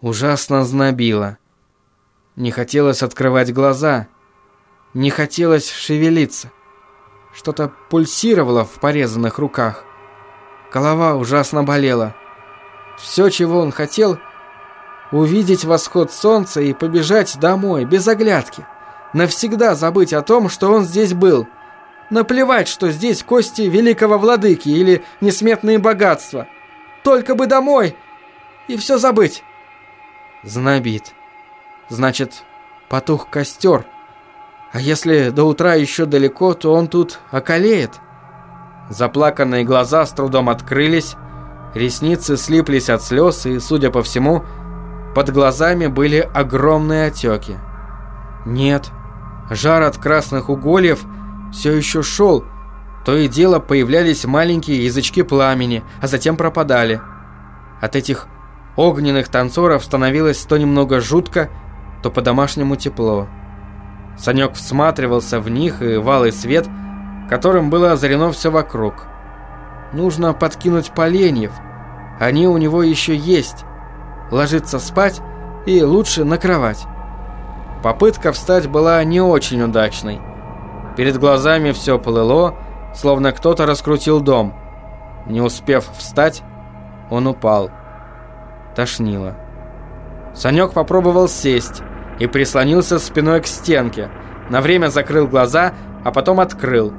ужасно знобило. Не хотелось открывать глаза, не хотелось шевелиться. Что-то пульсировало в порезанных руках. Голова ужасно болела. Все, чего он хотел, увидеть восход солнца и побежать домой, без оглядки. Навсегда забыть о том, что он здесь был. Наплевать, что здесь кости великого владыки или несметные богатства. Только бы домой и все забыть. Знобит. Значит, потух костер. А если до утра еще далеко, то он тут околеет. Заплаканные глаза с трудом открылись, ресницы слиплись от слез, и, судя по всему, под глазами были огромные отеки. Нет, жар от красных угольев все еще шел, то и дело появлялись маленькие язычки пламени, а затем пропадали. От этих огненных танцоров становилось то немного жутко, то по-домашнему тепло. Санек всматривался в них и валый свет, которым было озарено все вокруг. Нужно подкинуть поленьев. Они у него еще есть. Ложиться спать и лучше на кровать. Попытка встать была не очень удачной. Перед глазами все плыло, словно кто-то раскрутил дом. Не успев встать, он упал. Тошнило. Санек попробовал сесть и прислонился спиной к стенке. На время закрыл глаза, а потом открыл.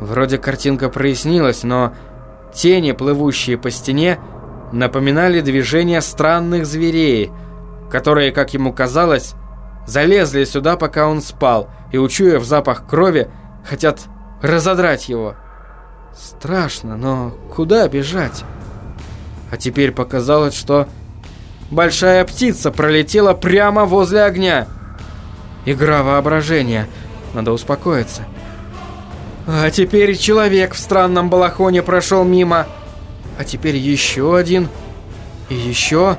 Вроде картинка прояснилась, но тени, плывущие по стене, напоминали движения странных зверей, которые, как ему казалось, залезли сюда, пока он спал, и, учуяв запах крови, хотят разодрать его. Страшно, но куда бежать? А теперь показалось, что большая птица пролетела прямо возле огня. Игра воображения. Надо успокоиться. А теперь человек в странном балахоне прошел мимо. А теперь еще один. И еще...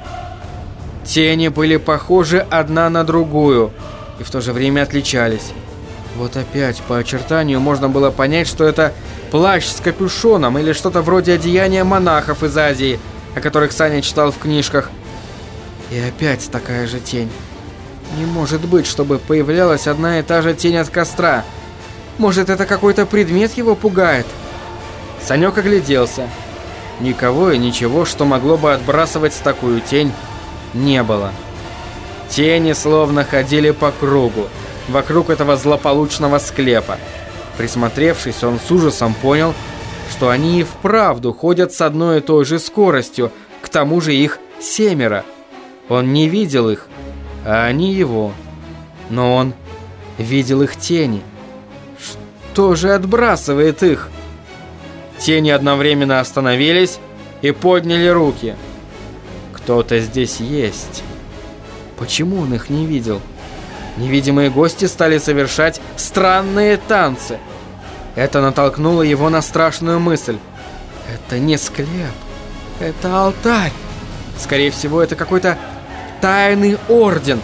Тени были похожи одна на другую и в то же время отличались. Вот опять по очертанию можно было понять, что это плащ с капюшоном или что-то вроде одеяния монахов из Азии, о которых Саня читал в книжках. И опять такая же тень. Не может быть, чтобы появлялась одна и та же тень от костра. Может, это какой-то предмет его пугает? Санек огляделся. Никого и ничего, что могло бы отбрасывать такую тень, не было. Тени словно ходили по кругу, вокруг этого злополучного склепа. Присмотревшись, он с ужасом понял, что они и вправду ходят с одной и той же скоростью, к тому же их семеро. Он не видел их, а они его. Но он видел их тени. Что же отбрасывает их? Тени одновременно остановились и подняли руки – кто-то здесь есть. Почему он их не видел? Невидимые гости стали совершать странные танцы. Это натолкнуло его на страшную мысль. Это не склеп. Это алтарь. Скорее всего, это какой-то тайный орден.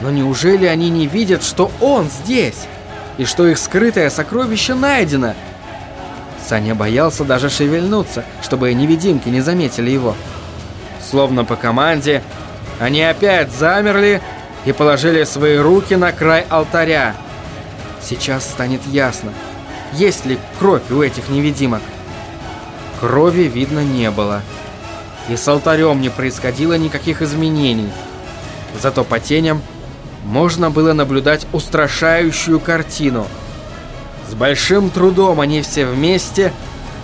Но неужели они не видят, что он здесь? И что их скрытое сокровище найдено? Саня боялся даже шевельнуться, чтобы невидимки не заметили его. Словно по команде, они опять замерли и положили свои руки на край алтаря. Сейчас станет ясно, есть ли кровь у этих невидимок. Крови видно не было. И с алтарем не происходило никаких изменений. Зато по теням можно было наблюдать устрашающую картину. С большим трудом они все вместе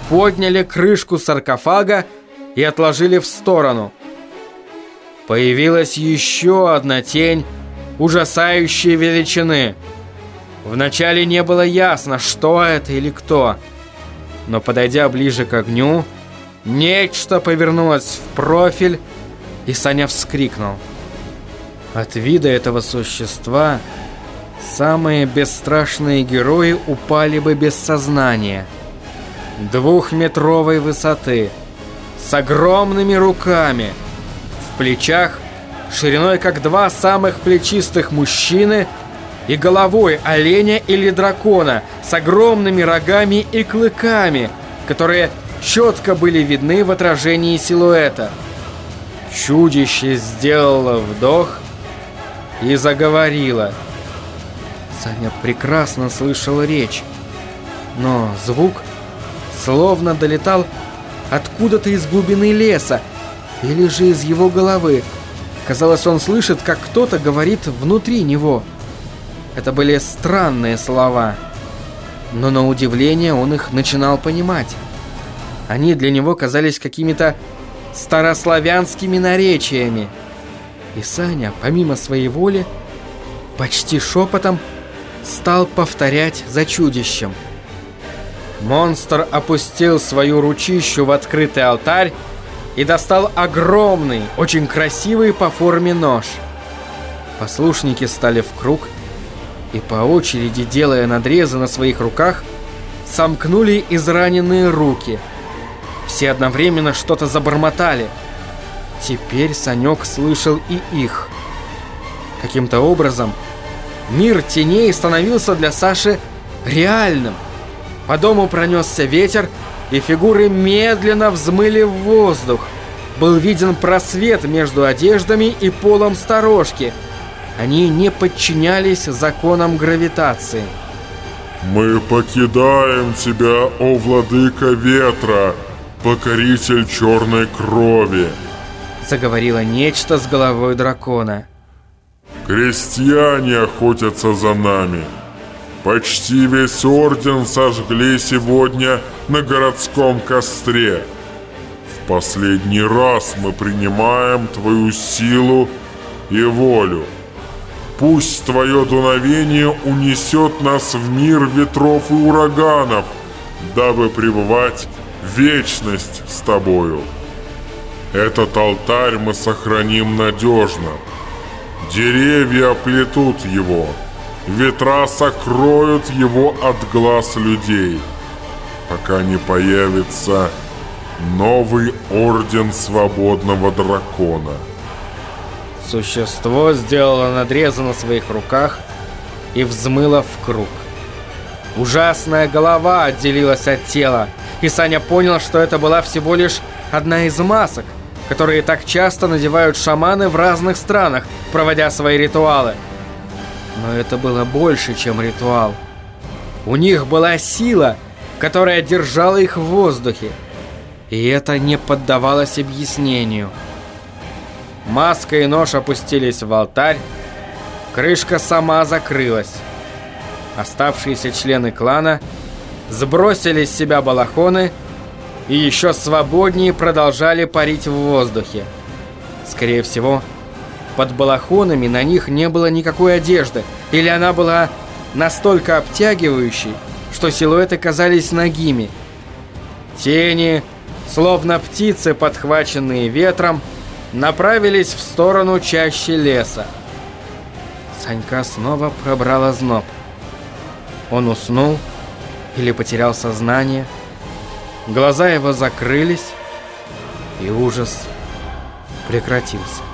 подняли крышку саркофага и отложили в сторону. Появилась еще одна тень ужасающей величины. Вначале не было ясно, что это или кто. Но подойдя ближе к огню, нечто повернулось в профиль, и Саня вскрикнул. От вида этого существа самые бесстрашные герои упали бы без сознания. Двухметровой высоты, с огромными руками – плечах, шириной как два самых плечистых мужчины и головой оленя или дракона с огромными рогами и клыками, которые четко были видны в отражении силуэта. Чудище сделало вдох и заговорило. Саня прекрасно слышал речь, но звук словно долетал откуда-то из глубины леса или же из его головы. Казалось, он слышит, как кто-то говорит внутри него. Это были странные слова, но на удивление он их начинал понимать. Они для него казались какими-то старославянскими наречиями. И Саня, помимо своей воли, почти шепотом стал повторять за чудищем. Монстр опустил свою ручищу в открытый алтарь и достал огромный, очень красивый по форме нож. Послушники стали в круг и по очереди, делая надрезы на своих руках, сомкнули израненные руки – все одновременно что-то забормотали. Теперь Санек слышал и их. Каким-то образом мир теней становился для Саши реальным. По дому пронесся ветер, и фигуры медленно взмыли в воздух. Был виден просвет между одеждами и полом сторожки. Они не подчинялись законам гравитации. «Мы покидаем тебя, о владыка ветра!» покоритель черной крови!» Заговорило нечто с головой дракона. «Крестьяне охотятся за нами. Почти весь орден сожгли сегодня на городском костре. В последний раз мы принимаем твою силу и волю. Пусть твое дуновение унесет нас в мир ветров и ураганов, дабы пребывать вечность с тобою. Этот алтарь мы сохраним надежно. Деревья оплетут его. Ветра сокроют его от глаз людей, пока не появится новый орден свободного дракона. Существо сделало надрезы на своих руках и взмыло в круг. Ужасная голова отделилась от тела, и Саня понял, что это была всего лишь одна из масок, которые так часто надевают шаманы в разных странах, проводя свои ритуалы. Но это было больше, чем ритуал. У них была сила, которая держала их в воздухе. И это не поддавалось объяснению. Маска и нож опустились в алтарь, крышка сама закрылась. Оставшиеся члены клана – сбросили с себя балахоны и еще свободнее продолжали парить в воздухе. Скорее всего, под балахонами на них не было никакой одежды, или она была настолько обтягивающей, что силуэты казались нагими. Тени, словно птицы, подхваченные ветром, направились в сторону чаще леса. Санька снова пробрал озноб. Он уснул, или потерял сознание. Глаза его закрылись, и ужас прекратился.